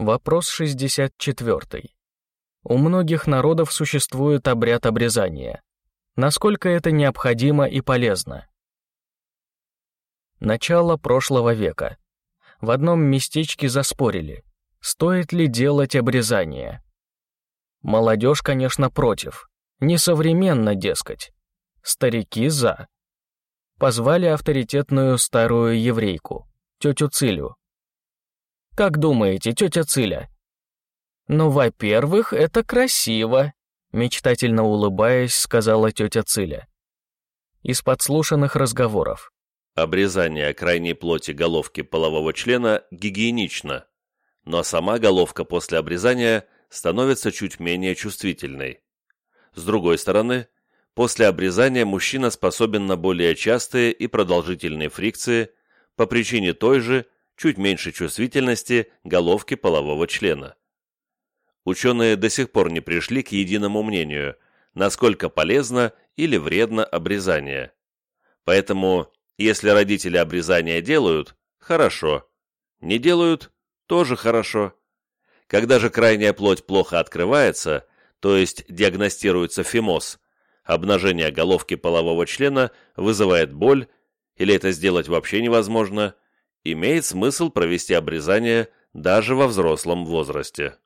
Вопрос 64. У многих народов существует обряд обрезания. Насколько это необходимо и полезно? Начало прошлого века. В одном местечке заспорили, стоит ли делать обрезание. Молодежь, конечно, против. Несовременно, дескать. Старики за. Позвали авторитетную старую еврейку, тетю Цилю. «Как думаете, тетя Циля?» «Ну, во-первых, это красиво», мечтательно улыбаясь, сказала тетя Циля. Из подслушанных разговоров. Обрезание крайней плоти головки полового члена гигиенично, но сама головка после обрезания становится чуть менее чувствительной. С другой стороны, после обрезания мужчина способен на более частые и продолжительные фрикции по причине той же, чуть меньшей чувствительности головки полового члена. Ученые до сих пор не пришли к единому мнению, насколько полезно или вредно обрезание. Поэтому, если родители обрезание делают, хорошо. Не делают, тоже хорошо. Когда же крайняя плоть плохо открывается, то есть диагностируется фимоз, обнажение головки полового члена вызывает боль, или это сделать вообще невозможно, имеет смысл провести обрезание даже во взрослом возрасте.